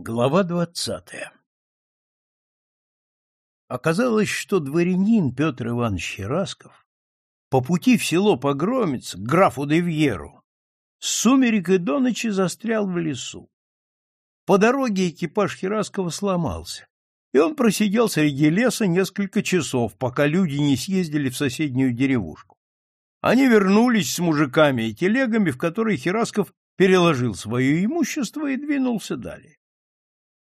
Глава двадцатая Оказалось, что дворянин Петр Иванович Херасков по пути в село Погромец к графу Девьеру с сумерек и до ночи застрял в лесу. По дороге экипаж Хераскова сломался, и он просидел среди леса несколько часов, пока люди не съездили в соседнюю деревушку. Они вернулись с мужиками и телегами, в которые Херасков переложил свое имущество и двинулся далее.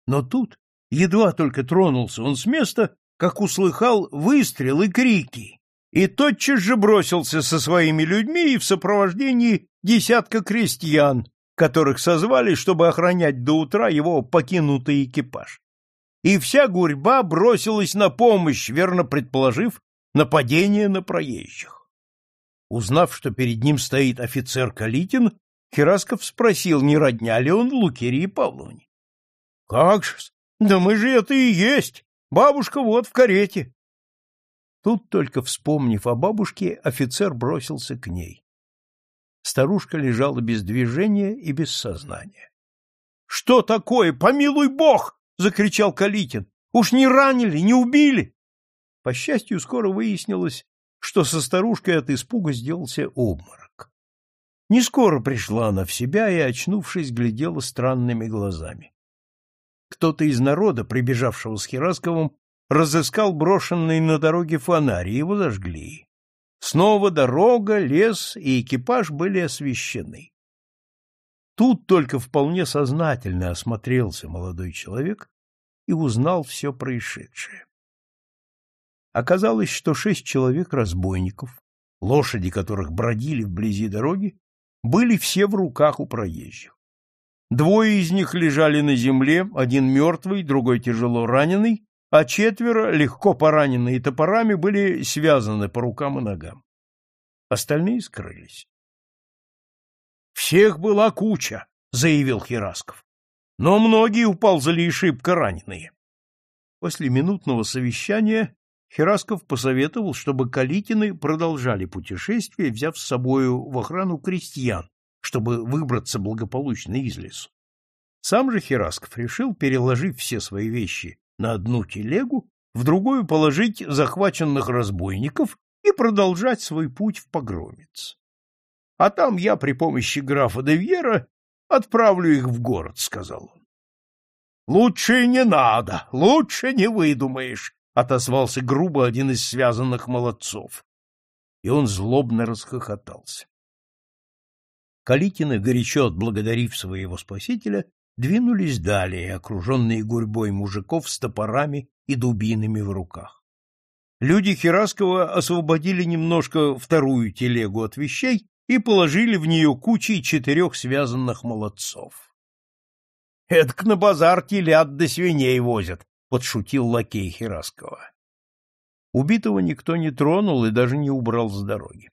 Но тут, едва только тронулся он с места, как услыхал выстрел и крики, и тотчас же бросился со своими людьми и в сопровождении десятка крестьян, которых созвали, чтобы охранять до утра его покинутый экипаж. И вся гурьба бросилась на помощь, верно предположив нападение на проезжих. Узнав, что перед ним стоит офицер Калитин, Херасков спросил, не родня ли он Лукерии Павловне. — Как же? Да мы же это и есть! Бабушка вот в карете. Тут, только вспомнив о бабушке, офицер бросился к ней. Старушка лежала без движения и без сознания. — Что такое? Помилуй бог! — закричал Калитин. — Уж не ранили, не убили? По счастью, скоро выяснилось, что со старушкой от испуга сделался обморок. Не скоро пришла она в себя и, очнувшись, глядела странными глазами. Кто-то из народа, прибежавшего с Херасковым, разыскал брошенный на дороге фонарь, и его зажгли. Снова дорога, лес и экипаж были освещены. Тут только вполне сознательно осмотрелся молодой человек и узнал все происшедшее. Оказалось, что шесть человек-разбойников, лошади которых бродили вблизи дороги, были все в руках у проезжих. Двое из них лежали на земле, один мертвый, другой тяжело раненый, а четверо, легко пораненные топорами, были связаны по рукам и ногам. Остальные скрылись. «Всех была куча», — заявил Херасков. «Но многие уползали и шибко раненые». После минутного совещания Херасков посоветовал, чтобы Калитины продолжали путешествие, взяв с собою в охрану крестьян, чтобы выбраться благополучно из лесу. Сам же Херасков решил, переложив все свои вещи на одну телегу, в другую положить захваченных разбойников и продолжать свой путь в погромец. А там я при помощи графа де Вьера отправлю их в город, — сказал он. — Лучше не надо, лучше не выдумаешь, — отозвался грубо один из связанных молодцов. И он злобно расхохотался. Калитины, горячо отблагодарив своего спасителя, двинулись далее, окруженные гурьбой мужиков с топорами и дубинами в руках. Люди Хераскова освободили немножко вторую телегу от вещей и положили в нее кучи четырех связанных молодцов. — Эдак на базар телят до свиней возят, — подшутил лакей Хераскова. Убитого никто не тронул и даже не убрал с дороги.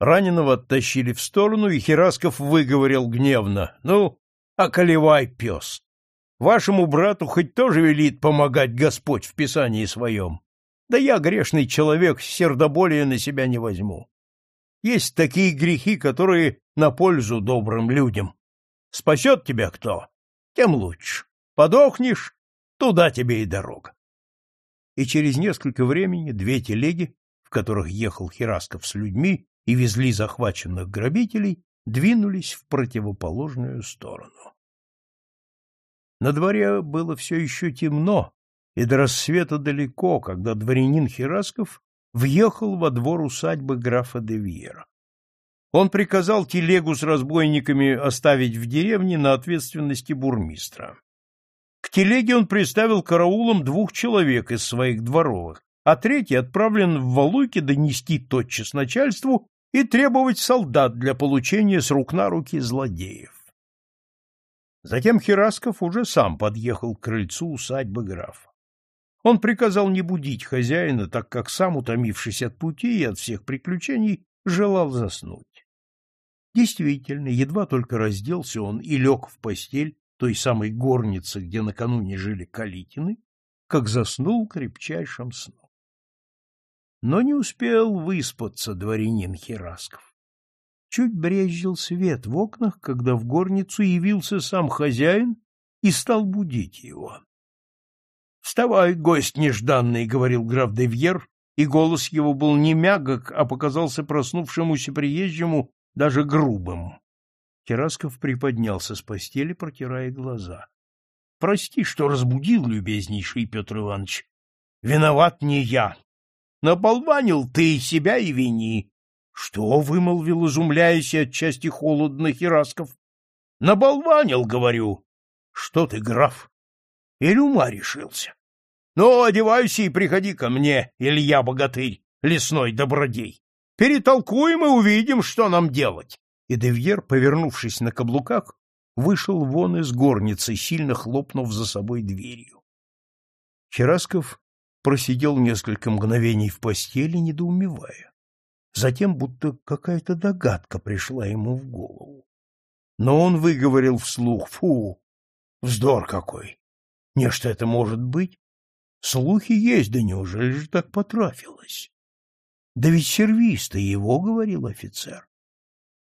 Раненого оттащили в сторону, и Херасков выговорил гневно. — Ну, околевай, пес! Вашему брату хоть тоже велит помогать Господь в Писании своем. Да я, грешный человек, сердоболие на себя не возьму. Есть такие грехи, которые на пользу добрым людям. Спасет тебя кто? Тем лучше. Подохнешь — туда тебе и дорога. И через несколько времени две телеги, в которых ехал Херасков с людьми, и везли захваченных грабителей, двинулись в противоположную сторону. На дворе было все еще темно, и до рассвета далеко, когда дворянин Херасков въехал во двор усадьбы графа де Вьера. Он приказал телегу с разбойниками оставить в деревне на ответственности бурмистра. К телеге он приставил караулом двух человек из своих дворовых, а третий отправлен в Валуйки донести тотчас начальству и требовать солдат для получения с рук на руки злодеев. Затем Херасков уже сам подъехал к крыльцу усадьбы графа. Он приказал не будить хозяина, так как сам, утомившись от пути и от всех приключений, желал заснуть. Действительно, едва только разделся он и лег в постель той самой горницы, где накануне жили Калитины, как заснул крепчайшим сном. Но не успел выспаться дворянин Херасков. Чуть брезжил свет в окнах, когда в горницу явился сам хозяин и стал будить его. — Вставай, гость нежданный, — говорил граф де Вьер, и голос его был не мягок, а показался проснувшемуся приезжему даже грубым. Терасков приподнялся с постели, протирая глаза. — Прости, что разбудил, любезнейший Петр Иванович. Виноват не я. Наполванил ты себя и вини. — Что? — вымолвил, изумляясь отчасти холодно Херасков. — Наболванил, говорю. — Что ты, граф? Или ума решился? Ну, одевайся и приходи ко мне, Илья Богатырь, лесной добродей. Перетолкуем и увидим, что нам делать. И Девьер, повернувшись на каблуках, вышел вон из горницы, сильно хлопнув за собой дверью. Черасков просидел несколько мгновений в постели, недоумевая. Затем будто какая-то догадка пришла ему в голову. Но он выговорил вслух «Фу! Вздор какой! Нечто это может быть? Слухи есть, да неужели же так потрафилось? Да ведь сервист его, — говорил офицер.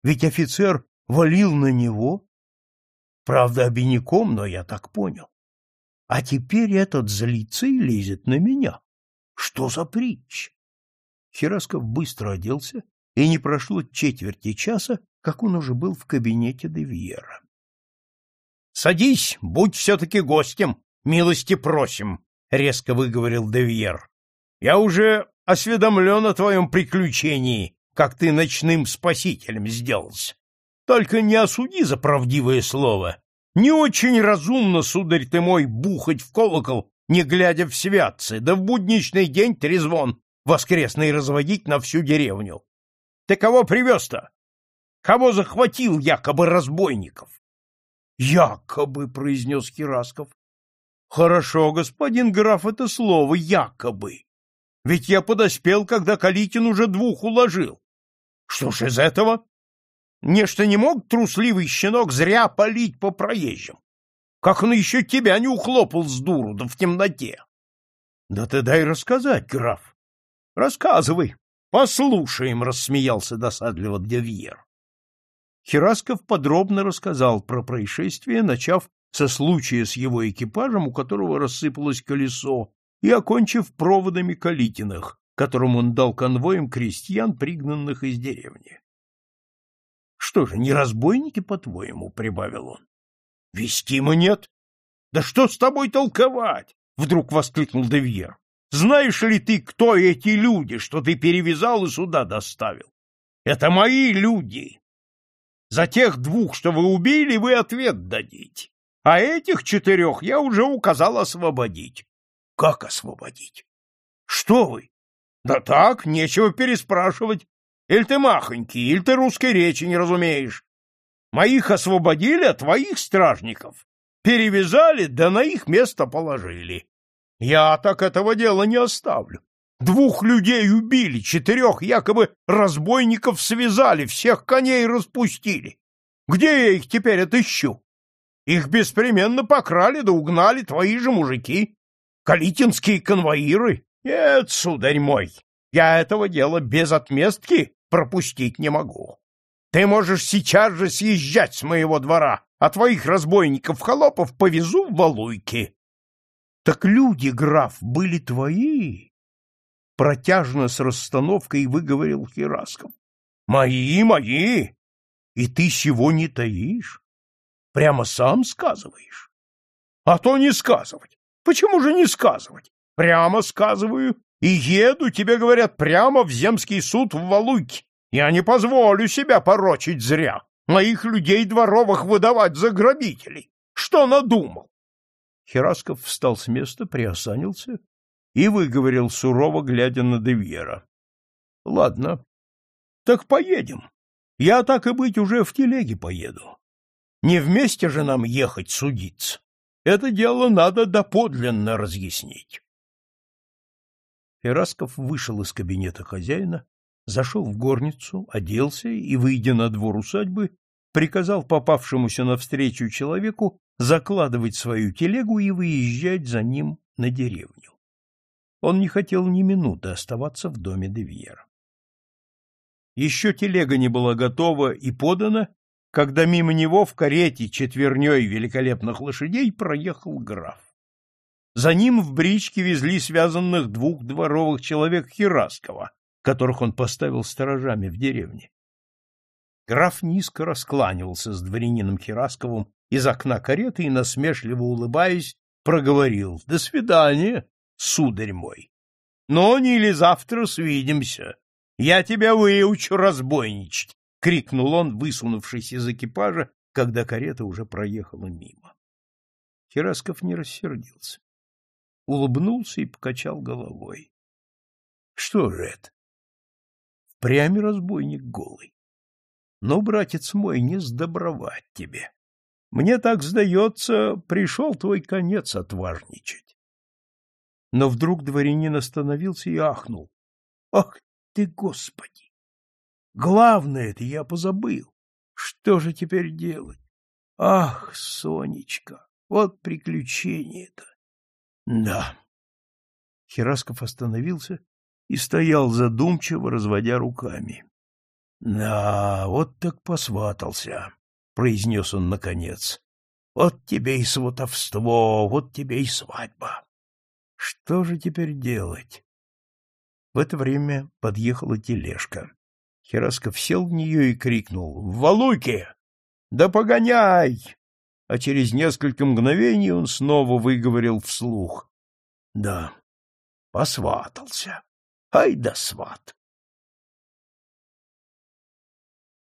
Ведь офицер валил на него. Правда, обиняком, но я так понял. А теперь этот и лезет на меня. Что за притча? Херасков быстро оделся, и не прошло четверти часа, как он уже был в кабинете Девьера. — Садись, будь все-таки гостем, милости просим, — резко выговорил Девьер. — Я уже осведомлен о твоем приключении, как ты ночным спасителем сделался. Только не осуди за правдивое слово. Не очень разумно, сударь ты мой, бухать в колокол, не глядя в святцы, да в будничный день трезвон воскресный разводить на всю деревню. Ты кого привез-то? Кого захватил якобы разбойников? — Якобы, — произнес Херасков, Хорошо, господин граф, это слово «якобы». Ведь я подоспел, когда Калитин уже двух уложил. Что ж из этого? Нечто не мог трусливый щенок зря палить по проезжим. Как он еще тебя не ухлопал с дуру, да в темноте? Да ты дай рассказать, граф. Рассказывай. Послушаем, рассмеялся досадливо Девьер. Херасков подробно рассказал про происшествие, начав со случая с его экипажем, у которого рассыпалось колесо, и окончив проводами Калитиных, которым он дал конвоем крестьян, пригнанных из деревни. — Что же, не разбойники, по-твоему? — прибавил он. — Вестима нет. — Да что с тобой толковать? — вдруг воскликнул Девьер. — Знаешь ли ты, кто эти люди, что ты перевязал и сюда доставил? Это мои люди. За тех двух, что вы убили, вы ответ дадите. А этих четырех я уже указал освободить. Как освободить? Что вы? Да так, нечего переспрашивать. Иль ты махонький, иль ты русской речи не разумеешь. Моих освободили, а твоих стражников перевязали, да на их место положили. Я так этого дела не оставлю. Двух людей убили, четырех якобы разбойников связали, всех коней распустили. Где я их теперь отыщу? Их беспременно покрали да угнали твои же мужики, калитинские конвоиры. Нет, сударь мой, я этого дела без отместки пропустить не могу. Ты можешь сейчас же съезжать с моего двора, а твоих разбойников-холопов повезу в Валуйки. Так люди, граф, были твои? Протяжно с расстановкой выговорил Херасков. Мои, мои! И ты сего не таишь? Прямо сам сказываешь. А то не сказывать. Почему же не сказывать? Прямо сказываю. И еду, тебе говорят, прямо в земский суд в Валуйке. Я не позволю себя порочить зря. Моих людей дворовых выдавать за грабителей. Что надумал? Херасков встал с места, приосанился и выговорил сурово, глядя на Девьера. — Ладно, так поедем. Я, так и быть, уже в телеге поеду. Не вместе же нам ехать судиться. Это дело надо доподлинно разъяснить. Эрасков вышел из кабинета хозяина, зашел в горницу, оделся и, выйдя на двор усадьбы, приказал попавшемуся навстречу человеку закладывать свою телегу и выезжать за ним на деревню. Он не хотел ни минуты оставаться в доме Девьера. Еще телега не была готова и подана, когда мимо него в карете четверней великолепных лошадей проехал граф. За ним в бричке везли связанных двух дворовых человек Хираскова, которых он поставил сторожами в деревне. Граф низко раскланивался с дворянином Хирасковым из окна кареты и, насмешливо улыбаясь, проговорил «До свидания, сударь мой! Но не ли завтра свидимся? Я тебя выучу разбойничать!» — крикнул он, высунувшись из экипажа, когда карета уже проехала мимо. Хирасков не рассердился улыбнулся и покачал головой. Что же это? Впрямь разбойник голый. Но, братец мой, не сдобровать тебе. Мне так сдается, пришел твой конец отважничать. Но вдруг дворянин остановился и ахнул. Ах ты, Господи! Главное это я позабыл. Что же теперь делать? Ах, Сонечка, вот приключение-то! Да. Херасков остановился и стоял задумчиво, разводя руками. — Да, вот так посватался, — произнес он наконец. — Вот тебе и сватовство, вот тебе и свадьба. Что же теперь делать? В это время подъехала тележка. Херасков сел в нее и крикнул «В Валуке! Да погоняй! А через несколько мгновений он снова выговорил вслух. — Да, посватался. Ай да сват!